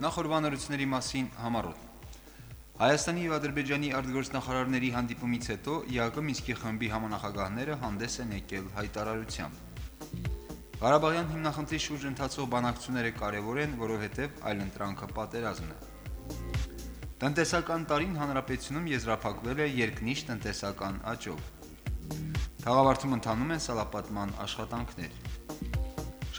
Նախորbanությունների մասին համառոտ Հայաստանի եւ Ադրբեջանի արտգործնախարարների հանդիպումից հետո ԵԱԿ Մինսկի խմբի համանախագահները հանդես են եկել հայտարարությամբ։ Ղարաբաղյան հիմնախնդրի շուրջ ընթացող բանակցությունները կարևոր են, որովհետեւ այլընտրանքը պատերազմն է։ Տնտեսական տարին հանրապետությունում եզրափակվել է երկնիշ տնտեսական աճով։ Թաղավարտում ընթանում են սալապատման աշխատանքներ։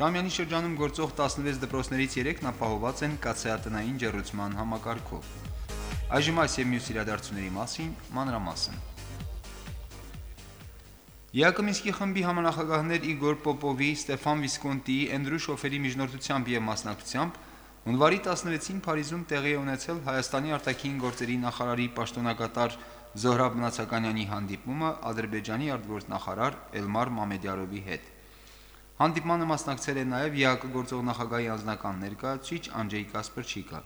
Շամյանի շրջանում գործող 16 դպրոցներից 3-ն ապահոված են կացեատնային ջերուցման համակարգով։ Այժմ այս եւ մյուս իրադարձությունների մասին մանրամասն։ Յակոմինսկի խմբի համանախագահներ Իգոր Պոպովի, Ստեփան Վիսկոնտիի, Էնդրու Շոֆերի միջնորդությամբ եւ մասնակցությամբ հունվարի 16-ին Փարիզում տեղի ունեցել Հայաստանի արտաքին գործերի նախարարի պաշտոնակատար Զոհրաբ Մնացականյանի հանդիպումը Ադրբեջանի արտգործնախարար Էլմար Մամեդյարովի հետ։ Հանդիպմանը մասնակցել է նաև ՀԱԿ գործող նախագահի անձնական ներկայացուցիչ Անջեյ Կասպրչիկը։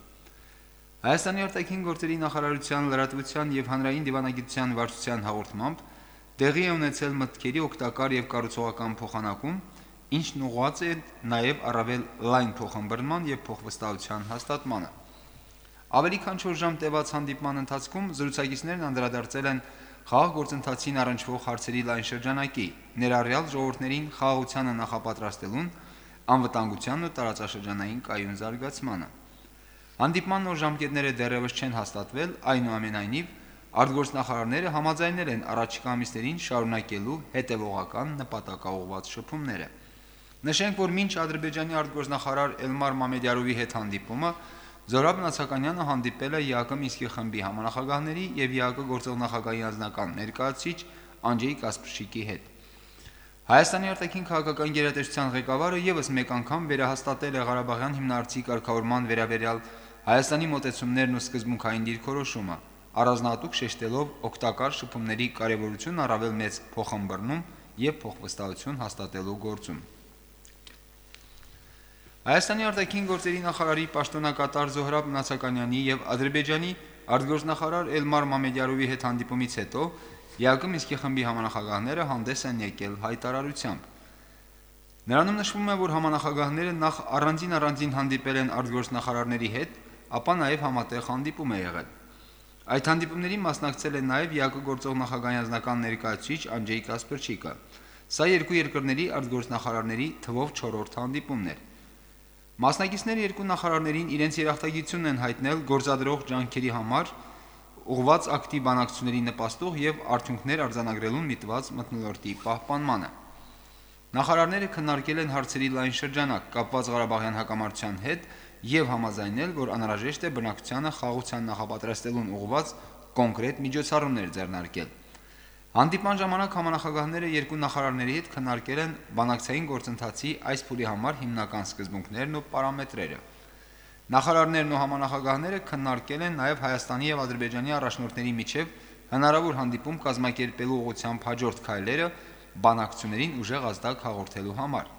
Հայաստանի արտաքին գործերի նախարարության լրատվության եւ հանրային դիվանագիտության վարչության հաղորդմամբ տեղի է ունեցել մտքերի օգտակար եւ կառուցողական փոխանակում, ինչն ուղղված է նաև առավել լայն փոխհմբռնման եւ փոխվստահության հաստատմանը։ Ավելի քան 4 ժամ տևած հանդիպման ընթացքում զրուցակիցներն անդրադարձել են խաղաղ գործընթացին առնչվող հարցերի լայն շրջանակի, ներառյալ ժողովրդներին խաղաղությանը նախապատրաստելուն, անվտանգությանն ու տարածաշրջանային կայուն զարգացմանը։ Հանդիպման նոր ժամկետները դեռևս չեն հաստատվել, այնուամենայնիվ արտգործնախարարները համաձայնել են առաջիկա ամիսներին շարունակելու հետևողական նպատակաուղված շփումները։ Նշենք, որ մինչ Ադրբեջանի արտգործնախարար Էլմար Մամեդյարովի հետ հանդիպումը Զորաբ Նացականյանը հանդիպել է ԵԱԿ Մինսկի խմբի համանախագահների եւ ԵԱԿ գործող նախագահի անձնական ներկայացուցիչ Անջեյ Կասպրշիկի հետ։ Հայաստանի արտաքին քաղաքական գերատեսչության ղեկավարը եւս մեկ անգամ վերահաստատել է Ղարաբաղյան հիմնարարցի կարգավորման վերաբերյալ Հայաստանի մոտեցումներն ու սկզբունքային դիրքորոշումը, առանձնահատուկ շեշտելով օգտակար շփումների կարևորությունն առավել մեծ փոխհմբռնում եւ փոխվստահություն հաստատելու գործում։ Հայաստանի արտաքին գործերի նախարարի պաշտոնակատար Զոհրաբ Նացականյանի եւ Ադրբեջանի արտգործնախարար Էլմար Մամեդյարովի հետ հանդիպումից հետո ԵԱԿ Մինսկի խմբի համանախագահները հանդես են եկել հայտարարությամբ։ Նրանում նշվում է, որ համանախագահները նախ առանձին առանձին հանդիպել են արտգործնախարարների հետ, ապա նաև համատեղ հանդիպում է եղել։ Այդ հանդիպումներին մասնակցել է նաև ԵԱԿ գործող նախագահի անձնական ներկայացուցիչ Անջեյ Կասպրչիկը։ Սա երկու երկրների արտգործնախարարների թվով 4-րդ հանդիպումն էր։ Մասնակիցները երկու նախարարներին իրենց երախտագիտությունն են հայտնել գործադրող ջանքերի համար ուղված ակտիվ բանակցությունների նպաստող եւ արդյունքներ արձանագրելուն միտված մտնոլորտի պահպանմանը։ Նախարարները քննարկել են հարցերի լայն շրջանակ կապված Ղարաբաղյան հակամարտության հետ եւ համաձայնել, որ անհրաժեշտ է բնակչությանը խաղաղության նախապատրաստելուն ուղված կոնկրետ միջոցառումներ ձեռնարկել։ Հանդիպման ժամանակ համանախագահները երկու նախարարների հետ քննարկել են բանակցային գործընթացի այս փուլի համար հիմնական սկզբունքներն ու պարամետրերը։ Նախարարներն ու համանախագահները քննարկել են նաև Հայաստանի եւ Ադրբեջանի առաջնորդների միջև հնարավոր հանդիպում կազմակերպելու ուղղությամբ հաջորդ քայլերը բանակցություններին ուժեղ ազդակ հաղորդելու համար։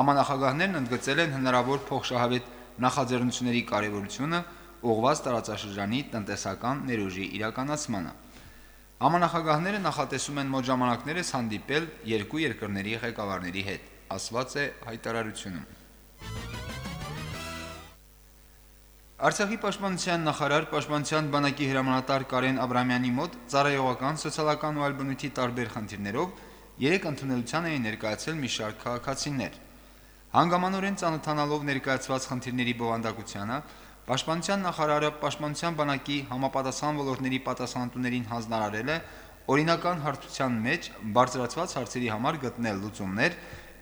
Համանախագահներն ընդգծել են հնարավոր փոխշահավետ նախաձեռնությունների կարևորությունը ուղղված տարածաշրջանի տնտեսական ներուժի իրականացմանը։ Ամանախագահները նախատեսում են մոտ ժամանակներս հանդիպել երկու երկրների ղեկավարների հետ, ասված է հայտարարությունում։ Արցախի պաշտպանության նախարար պաշտպանության բանակի հրամանատար Կարեն Աբրամյանի մոտ ծառայողական, սոցիալական ու այլ բնույթի տարբեր խնդիրներով երեք ընդունելության էին ներկայացել մի շարք քաղաքացիներ։ Հանգամանորեն ցանոթանալով ներկայացված խնդիրների բովանդակությանը Պաշտպանության նախարարը Պաշտպանության բանակի համապատասխան ոլորտների պատասխանատուներին հանձնարարել է օրինական հարթության մեջ բարձրացված հարցերի համար գտնել լուծումներ,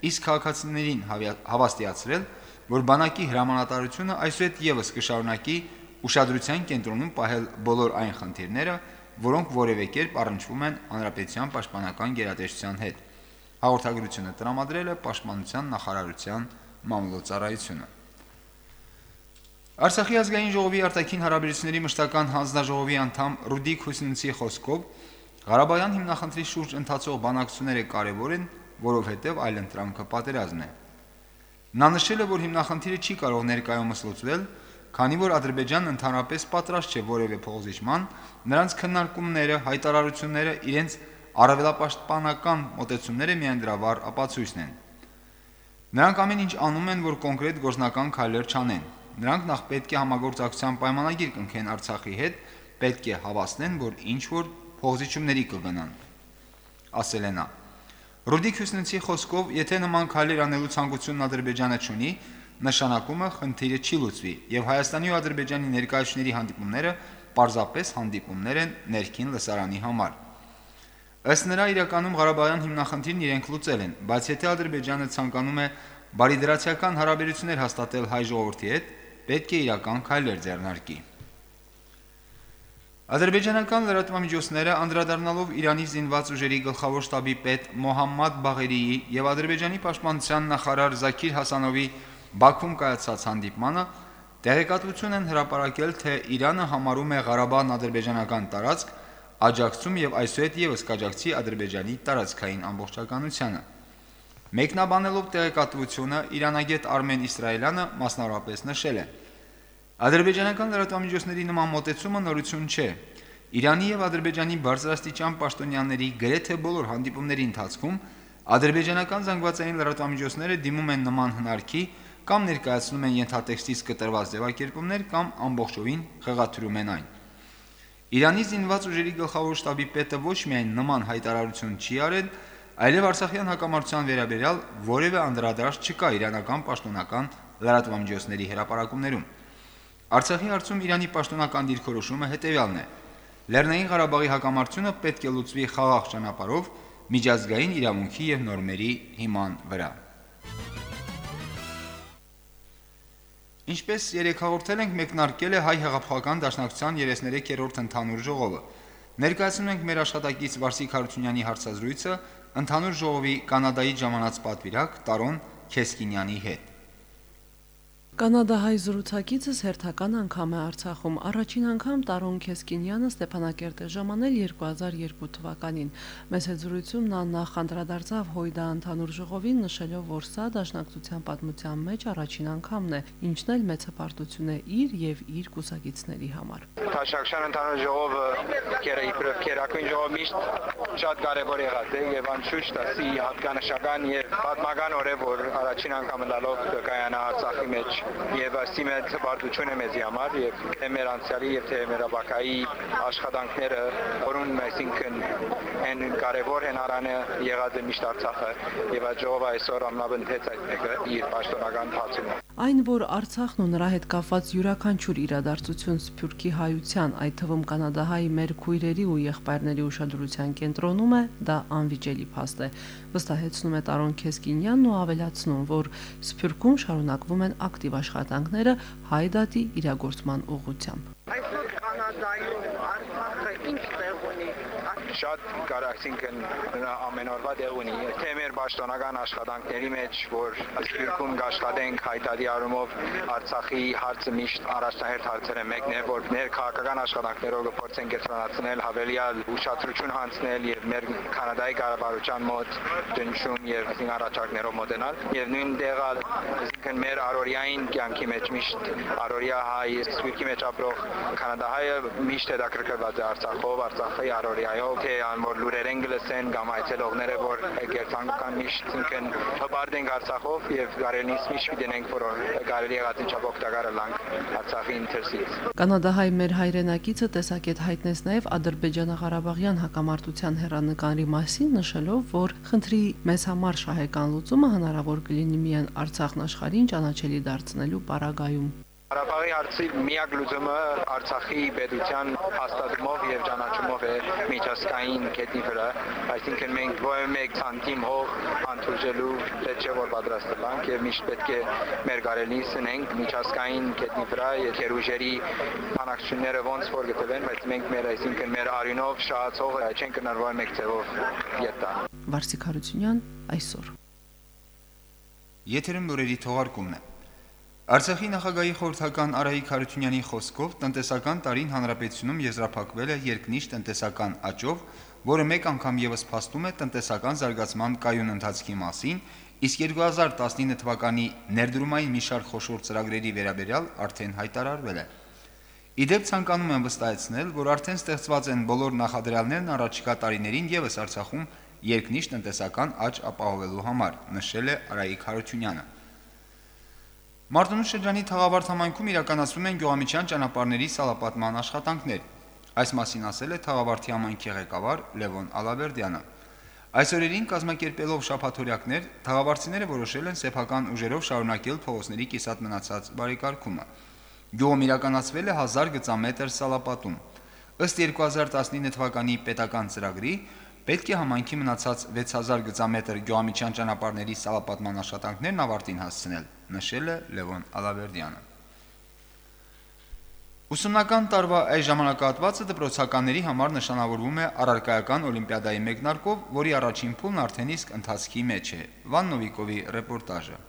իսկ քաղաքացիներին հավաստիացրել, որ բանակի հրամանատարությունը այսուհետ եւս կշարունակի ուշադրության կենտրոնում պահել բոլոր այն խնդիրները, որոնք որևէ կերպ առնչվում են հանրապետության պաշտպանական գերատեսչության հետ։ Հաղորդագրությունը տրամադրել է Պաշտպանության նախարարության մամլոյցարայությունը։ Արցախի ազգային ժողովի արտաքին հարաբերությունների մշտական հանձնաժողովի անդամ Ռուդիկ Հուսինցի խոսքով Ղարաբաղյան հիմնախնդրի շուրջ ընթացող բանակցությունները կարևոր են, որովհետև այլընտրանքը պատերազմն է։ Նա նշել է, որ հիմնախնդիրը չի կարող ներկայումս լուծվել, քանի որ Ադրբեջանն ընդհանրապես պատրաստ չէ որևէ փոխզիջման, նրանց քննարկումները, հայտարարությունները իրենց առավելապաշտպանական մոտեցումները միայն դրա վառ ապացույցն են։ Նրանք ամեն ինչ անում են, որ կոնկրետ գործնական քայլեր չանեն։ Նրանք նախ պետք է համագործակցության պայմանագիր կնքեն Արցախի հետ, պետք է հավաստեն, որ ինչ որ փոխզիջումների կգնան, ասել է նա։ Ռուդիկ Հյուսնենցի խոսքով, եթե նման քայլեր անելու ցանկությունն Ադրբեջանը չունի, նշանակումը խնդիրը չի լուծվի, եւ Հայաստանի ու Ադրբեջանի ներկայացուցիչների հանդիպումները պարզապես հանդիպումներ են ներքին լսարանի համար։ Ըստ նրա իրականում Ղարաբաղյան հիմնախնդիրն իրենք լուծել են, բայց եթե Ադրբեջանը ցանկանում է բարիդրացիական հարաբերություններ հաստատել հայ ժողովրդի հետ, պետք է իրական քայլեր ձեռնարկի։ Ադրբեջանական լրատվամիջոցները անդրադառնալով Իրանի զինված ուժերի գլխավոր շտաբի պետ Մոհամմադ Բաղերիի եւ Ադրբեջանի պաշտպանության նախարար Զաքիր Հասանովի Բաքվում կայացած հանդիպմանը տեղեկատվություն են հրապարակել, թե Իրանը համարում է Ղարաբաղն ադրբեջանական տարածք, աջակցում եւ այսուհետ եւս կաջակցի Ադրբեջանի տարածքային ամբողջականությանը։ Մեկնաբանելով տեղեկատվությունը Իրանագետ Արմեն Իսրայելյանը մասնավորապես նշել է. Ադրբեջանական լրատվամիջոցների նման մոտեցումը նորություն չէ։ Իրանի եւ Ադրբեջանի բարձրաստիճան պաշտոնյաների գրեթե բոլոր հանդիպումների ընթացքում ադրբեջանական զանգվածային լրատվամիջոցները դիմում են նման հնարքի կամ ներկայացնում են ենթատեքստից կտրված ձևակերպումներ կամ ամբողջովին խղաթյուրում են այն։ Իրանի զինված ուժերի գլխավոր շտաբի պետը ոչ միայն նման հայտարարություն չի արել, այլև Արցախյան հակամարտության վերաբերյալ որևէ անդրադարձ չկա իրանական պաշտոնական լրատվամիջոցների հրապարակումներում։ Արցախի հարցում Իրանի պաշտոնական դիրքորոշումը հետևյալն է. Լեռնային Ղարաբաղի հակամարտությունը պետք է լուծվի խաղաղ ճանապարհով միջազգային իրավունքի եւ նորմերի հիման վրա։ Ինչպես երեք հաղորդել ենք, մեկնարկել է հայ հեղափոխական դաշնակցության 33-րդ ընդհանուր ժողովը։ Ներկայացնում ենք մեր աշխատակից Վարսիկ Հարությունյանի հարցազրույցը ընդհանուր ժողովի կանադայի ժամանած պատվիրակ Տարոն Քեսկինյանի հետ։ Կանադահայ զրուցակիցս հերթական անգամ է Արցախում։ Առաջին անգամ Տարոն Քեսկինյանը Ստեփանակերտ է ժամանել 2002 թվականին։ Մեծ հետ զրույցում նա նախ անդրադարձավ Հույդա ընդհանուր ժողովին, նշելով, որ սա դաշնակցության պատմության մեջ առաջին անգամն է, ինչն էլ մեծ հպարտություն է իր եւ իր կուսակիցների համար։ Տաշակշան ընդհանուր ժողովը կերը իբրև քերակույն ժողով միշտ շատ կարևոր եղած է եւ անշուշտ ասի հատկանշական եւ պատմական օր է, որ առաջին անգամ լալով կայանա Արցախի մեջ եւ ասի մեծ հպարտություն է մեզի համար եւ թե մեր անցյալի եւ թե մեր բակայի աշխատանքները որուն այսինքն են կարևոր են արանը եղած է միշտ Արցախը եւ այդ ժողովը այսօր ամնաբնթեց այդ մեկը իր պաշտոնական փացումը Այն, որ Արցախն ու նրա հետ կապված յուրաքանչյուր իրադարձություն Սփյուռքի հայության, այդ թվում կանադահայի մեր քույրերի ու եղբայրների ուշադրության կենտրոնում է, դա անվիճելի փաստ է։ Վստահեցնում է Տարոն Քեսկինյանն ու ավելացնում, որ Սփյուռքում շարունակվում են ակտիվ աշխատանքները հայ դատի իրագործման ուղղությամբ։ Այսօր Կանադայում Արցախը ինչ տեղ ունի շատ կարասինքն նրա ամեն օրվա դեղ ունի թե մեր պաշտոնական աշխատանքների մեջ որ ասպիրքում աշխատենք հայտարարի առումով Արցախի հարցը միշտ առաջնահերթ հարցերը մեկն է որ մեր քաղաքական աշխատանքներով կփորձենք կենտրոնացնել հավելյալ ուշադրություն հանձնել եւ մեր կանադայի կառավարության մոտ դնչում եւ այսինքն առաջարկներով մոտենալ եւ նույն դեղը այսինքն մեր արորիային կյանքի մեջ միշտ արորիա հայ սպիրկի մեջ ապրող կանադահայը միշտ հետաքրքրված է Արցախով Արցախի արորիայով թե անոր լուրերեն գլսեն կամ այցելողները որ գերցանկան միշտ ինքն հբարդենք Արցախով եւ կարելիս միշտ գիտենք որ կարելի եղած ինչա օգտակարը լանք Արցախի ինտերսից Կանադահայ մեր հայրենակիցը տեսակետ հայտնեց նաեւ Ադրբեջանա-Ղարաբաղյան հակամարտության հերանեկարի մասին նշելով որ խնդրի մեզ համար շահեկան լուծումը հնարավոր կլինի միայն Արցախն աշխարհին ճանաչելի դարձնելու պարագայում Ղարաբաղի հարցի միակ լուծումը Արցախի պետության հաստատումով եւ ճանաչումով է միջազգային կետի վրա, այսինքն մենք ոչ մեկ ցանտիմ հող անթուժելու պետք չէ որ պատրաստվենք եւ միշտ պետք է մեր գարելին սնենք միջազգային կետի վրա եւ քերուժերի բանակցությունները ոնց որ գտնվեն, բայց մենք մեր այսինքն մեր արինով շահացողը չենք կնարվող մեկ ձևով յետա։ Վարսիկ Հարությունյան այսօր Եթերում նորերի թողարկումն է։ Արցախի նախագահի խորհրդական Արայիկ Հարությունյանի խոսքով տնտեսական տարին հանրապետությունում եզրափակվել է երկնիշ տնտեսական աճով, որը մեկ անգամ եւս փաստում է տնտեսական զարգացման կայուն ընթացքի մասին, իսկ 2019 թվականի ներդրումային մի շարք խոշոր ծրագրերի վերաբերյալ արդեն հայտարարվել է։ Իդեպ ցանկանում եմ վստահեցնել, որ արդեն ստեղծված են բոլոր նախադրյալներն առաջիկա տարիներին եւս Արցախում երկնիշ տնտեսական աճ ապահովելու համար, նշել է Արայիկ Հարությունյանը։ Մարտունու շրջանի Թաղավարտ համայնքում իրականացվում են գյուղամիջյան ճանապարհների սալապատման աշխատանքներ։ Այս մասին ասել է Թաղավարտի համայնքի ղեկավար Լևոն Ալավերդյանը։ Այս օրերին կազմակերպելով շփաթորյակներ, թաղավարտիները որոշել են սեփական ուժերով շարունակել փողոցների կիսատ մնացած բարեկարգումը։ Գյուղում իրականացվել է 1000 գծամետր սալապատում։ Ըստ 2019 թվականի պետական ծրագրի պետք է համայնքի մնացած 6000 գծամետր գյուղամիջյան ճանապարհների սալապատման աշխատանքներն ավարտին հասցնել, նշել է Լևոն Ալավերդյանը։ Ուսումնական տարվա այս ժամանակահատվածը դպրոցականների համար նշանավորվում է առարկայական օլիմպիադայի մեկնարկով, որի առաջին փուլն արդեն իսկ ընթացքի մեջ է։ Վան Նովիկովի ռեպորտաժը։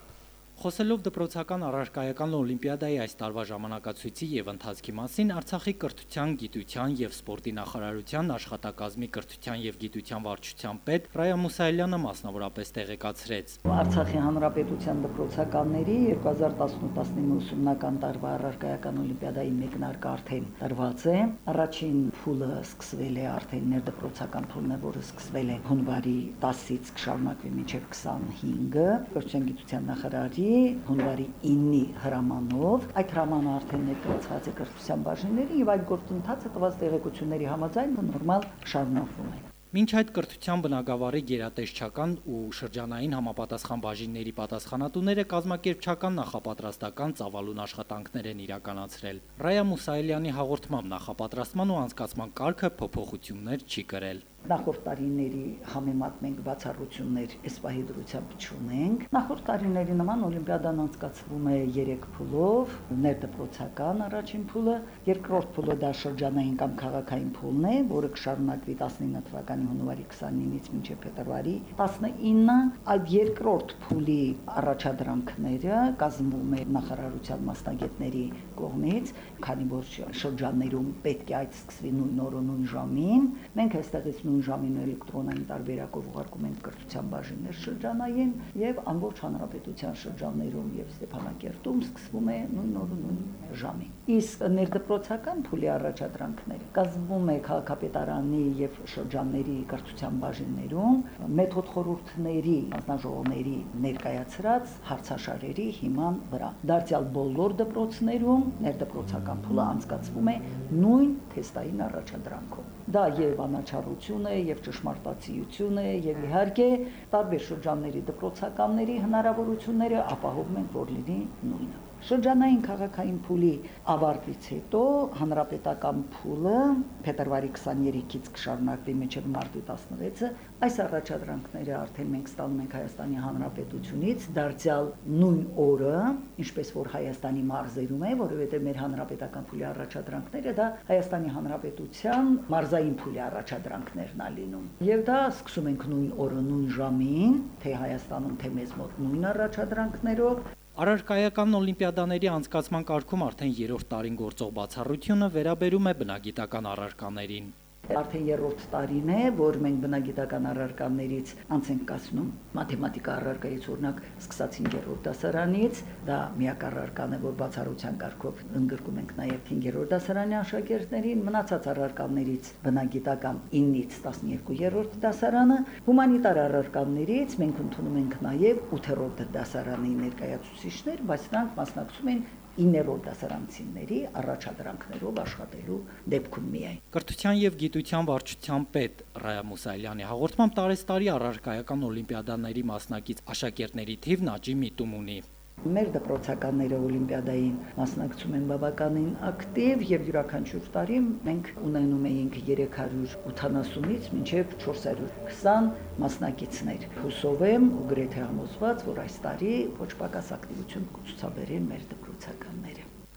Խոսելով դպրոցական առարկայական օլիմպիադայի այս տարվա ժամանակացույցի եւ ընթացքի մասին Արցախի կրթության, գիտության եւ սպորտի նախարարության աշխատակազմի կրթության եւ գիտության վարչության պետ Ռայա Մուսայելյանը մասնավորապես տեղեկացրեց. Արցախի հանրապետության դպրոցականների 2018-19 ուսումնական տարվա առարկայական օլիմպիադայի մեկնարկը արդեն տրված է։ Առաջին փուլը սկսվել է արդեն ներդպրոցական փուլն է, որը սկսվել է հունվարի 10-ից կշարունակվի մինչև 25-ը։ Կրթության գիտության նախարարի հունվարի 9-ի հրամանով այդ հրամանը արդեն ներկայացված է կրթության բաժինների եւ այդ գործընթացը տված տեղեկությունների համաձայն նորմալ շարունակվում է Մինչ այդ կրթության բնակավարի գերատեսչական ու շրջանային համապատասխան բաժինների պատասխանատուները կազմակերպչական նախապատրաստական ծավալուն աշխատանքներ են իրականացրել։ Ռայա Մուսայելյանի հաղորդմամբ նախապատրաստման ու անցկացման կարգը փոփոխություններ չի կրել։ Նախորդ տարիների համեմատ մենք բացառություններ այս պահի դրությամբ չունենք։ Նախորդ տարիների նման Օլիմպիադան անցկացվում է 3 փուլով՝ ներդպրոցական առաջին փուլը, երկրորդ փուլը դա շրջանային կամ քաղաքային փուլն է, որը կշարունակվի 19 թվականի հունվարի 29-ից մինչև փետրվարի 19-ը։ Այդ երկրորդ փուլի առաջադրանքները կազմվում է նախարարության մասնագետների կողմից, քանի որ շրջաններում պետք է այդ սկսվի նույն օրը նույն ժամին։ Մենք այստեղից նույն ժամին էլեկտրոնային տարբերակով ուղարկում են կրթության բաժիններ շրջանային եւ ամբողջ հանրապետության շրջաններում եւ Ստեփանակերտում սկսվում է նույն օրը նույն ժամին։ Իսկ ներդպրոցական փուլի առաջադրանքները կազմվում է քաղաքապետարանի եւ շրջանների կրթության բաժիններում մեթոդ խորհուրդների հանձնաժողովների ներկայացրած հարցաշարերի հիման վրա։ Դարձյալ բոլոր դպրոցներում ներդպրոցական փուլը անցկացվում է նույն թեստային առաջադրանքով։ Դա եւ անաչառություն է, եւ ճշմարտացիություն է, եւ իհարկե տարբեր շրջանների դպրոցականների հնարավորությունները ապահովում են, որ լինի նույնը։ Շրջանային քաղաքային փուլի ավարտից հետո հանրապետական փուլը փետրվարի 23-ից կշարունակվի մինչև մարտի 16-ը։ Այս առաջադրանքները արդեն մենք ստանում ենք Հայաստանի Հանրապետությունից դարձյալ նույն օրը, ինչպես որ Հայաստանի մարզերում է, որովհետև մեր հանրապետական փուլի առաջադրանքները դա Հայաստանի Հանրապետության մարզային փուլի առաջադրանքներն ա լինում։ Եվ դա սկսում ենք նույն օրը, նույն ժամին, թե Հայաստանում, թե մեզ մոտ նույն առաջադրանքներով Արարքայական օլիմպիադաների անցկացման կարգում արդեն 3-րդ տարին գործող բացառությունը վերաբերում է բնագիտական առարկաներին։ Արդեն երրորդ տարին է, որ մենք բնագիտական առարկաներից անց ենք կասնում մաթեմատիկա առարկայից օրինակ սկսած 5-րդ դասարանից, դա միակ առարկան է, որ բացառության կարգով ընդգրկում ենք նաև 5-րդ դասարանի աշակերտներին, մնացած առարկաներից բնագիտական 9-ից 12-րդ դասարանը, հումանիտար առարկաներից մենք ընդունում ենք նաև 8-րդ դասարանի ներկայացուցիչներ, բայց նրանք մասնակցում են 9-րդ դասարանցիների առաջադրանքներով աշխատելու դեպքում միայն։ Կրթության եւ գիտության վարչության պետ Ռայա Մուսայելյանի հաղորդմամբ տարեստարի առարկայական օլիմպիադաների մասնակից աշակերտների թիվն աճի միտում ունի։ Մեր դպրոցականները օլիմպիադային մասնակցում են բավականին ակտիվ եւ յուրաքանչյուր տարի մենք ունենում էինք 380-ից մինչև 420 մասնակիցներ։ Հուսով եմ ու գրեթե համոզված, որ այս տարի ոչ պակաս ակտիվություն կցուցաբերեն մեր դպրոցականները։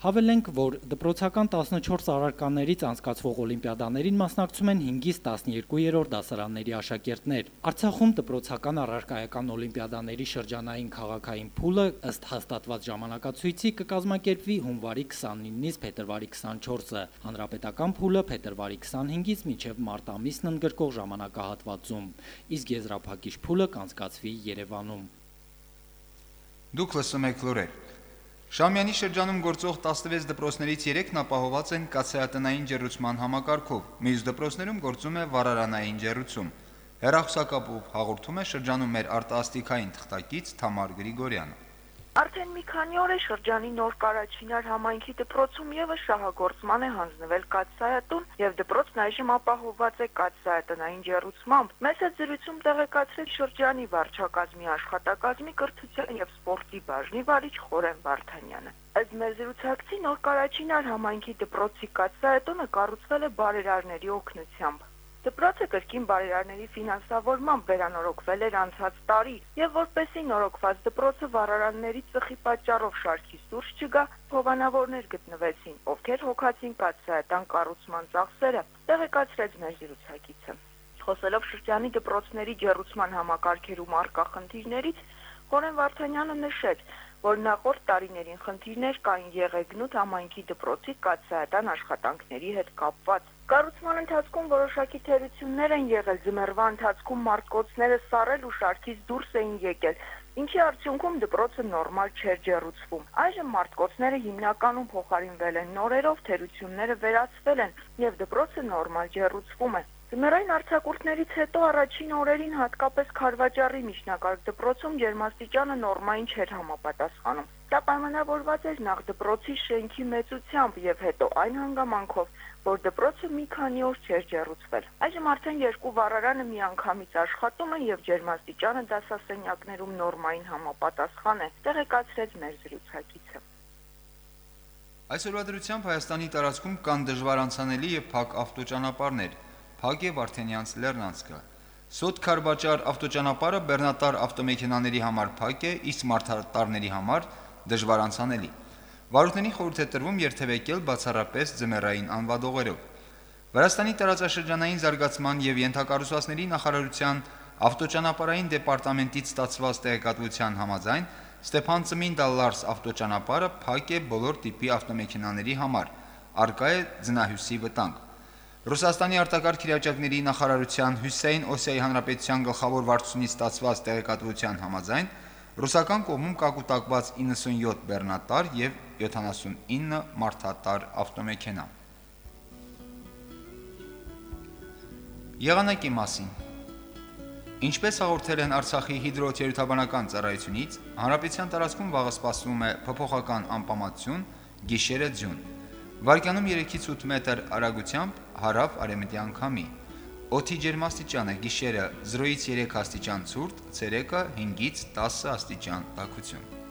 Հավելենք, որ դպրոցական 14 առարկաներից անցկացվող օլիմպիադաներին մասնակցում են 5-ից 12-րդ դասարանների աշակերտներ։ Արցախում դպրոցական առարկայական օլիմպիադաների շրջանային քաղաքային փուլը ըստ հաստատված ժամանակացույցի կկազմակերպվի հունվարի 29-ից փետրվարի 24-ը, հանրապետական փուլը փետրվարի 25-ից մինչև մարտ ամիսն ընդգրկող ժամանակահատվածում, իսկ եզրափակիչ փուլը կանցկացվի Երևանում։ Դուք լսում եք լուրեր։ Շամյանի շրջանում գործող 16 դպրոցներից 3-ն ապահոված են կացեատնային ջերուցման համակարգով, մյուս դպրոցներում գործում է վառարանային ջերուցում։ Հերախոսակապով հաղորդում է շրջանում մեր արտասթիկային թղթակից Թամար Գրիգորյանը։ Արդեն մի քանի օր է շրջանի նոր Կարաչինար համայնքի դպրոցում եւս շահագործման է հանձնվել կաթսայատուն եւ դպրոցն այժմ ապահովված է կաթսայատնային ջերուցմամբ։ Մեծ զրույցում տեղեկացրել շրջանի վարչակազմի աշխատակազմի կրթության եւ սպորտի բաժնի վարիչ Խորեն Վարդանյանը։ Ըստ մեր զրուցակցի նոր Կարաչինար համայնքի դպրոցի կաթսայատունը կառուցվել է բարերարների օգնությամբ։ Դպրոցը կրկին բարերարների ֆինանսավորմամբ վերանորոգվել էր անցած տարի, եւ որպեսի նորոգված դպրոցը վառարանների ծխի պատճառով շարքից դուրս չգա, հովանավորներ գտնվեցին, ովքեր հոգացին կացայտան կառուցման ծախսերը, տեղեկացրեց մեր զրուցակիցը։ Խոսելով շրջանի դպրոցների ջերուցման համակարգերում արկա խնդիրներից, Խորեն Վարդանյանը նշեց, որ նախորդ տարիներին խնդիրներ կային Եղեգնուտ համայնքի դպրոցի կացայտան աշխատանքների հետ կապված։ Կառուցման ընթացքում որոշակի թերություններ են եղել, ձմեռվա ընթացքում մարտկոցները սառել ու շարքից դուրս էին եկել, ինչի արդյունքում դպրոցը նորմալ չէր ջերուցվում։ Այժմ մարտկոցները հիմնականում փոխարինվել են նորերով, թերությունները վերացվել են եւ դպրոցը նորմալ ջերուցվում է։ Ձմեռային արձակուրդներից հետո առաջին օրերին հատկապես Խարվաճարի միջնակարգ դպրոցում ջերմաստիճանը նորմային չէր համապատասխանում։ Դա պայմանավորված էր նախ դպրոցի շենքի մեծությամբ եւ հետո այն հանգամանքով, որ դպրոցը մի քանի օր չէր ջերուցվել։ Այժմ արդեն երկու վառարանը միանգամից աշխատում են եւ ջերմաստիճանը դասասենյակներում նորմային համապատասխան է, տեղեկացրեց մեր զրուցակիցը։ Այսօրվա դրությամբ Հայաստանի տարածքում կան դժվար անցանելի եւ փակ ավտոճանապարհներ։ Է Վարդենյանց Լեռնանցքը։ Սոտ Խարբաճար ավտոճանապարհը բեռնատար ավտոմեքենաների համար փակ է, իսկ մարդատարների համար դժվար անցանելի։ Վարորդներին խորհուրդ է տրվում երթևեկել բացառապես ձմեռային անվադողերով։ Վրաստանի տարածաշրջանային զարգացման եւ յենթակառուցվածքների նախարարության ավտոճանապարհային դեպարտամենտից ստացված տեղեկատվության համաձայն Ստեփան Ծմինդա Լարս ավտոճանապարհը փակ է բոլոր տիպի ավտոմեքենաների համար։ Արկա է ձնահյուսի վտանգ։ Ռուսաստանի արտակարգ իրավիճակների նախարարության Հուսեյն Օսիայի հանրապետության գլխավոր վարչությունից ստացված տեղեկատվության համաձայն Ռուսական կողմում կակուտակված 97 բեռնատար եւ 79 մարդատար ավտոմեքենա։ Եղանակի մասին. Ինչպես հաղորդել են Արցախի հիդրոթերապևտաբանական ծառայությունից, հանրապետության տարածքում վաղը սպասվում է փոփոխական անպամատություն, գիշերը ձյուն։ Վարկյանում 3-ից 8 մետր արագությամբ հարավ արևմտյան քամի։ Օդի ջերմաստիճանը գիշերը 0-ից 3 աստիճան ցուրտ, ցերեկը 5-ից 10 աստիճան տաքություն։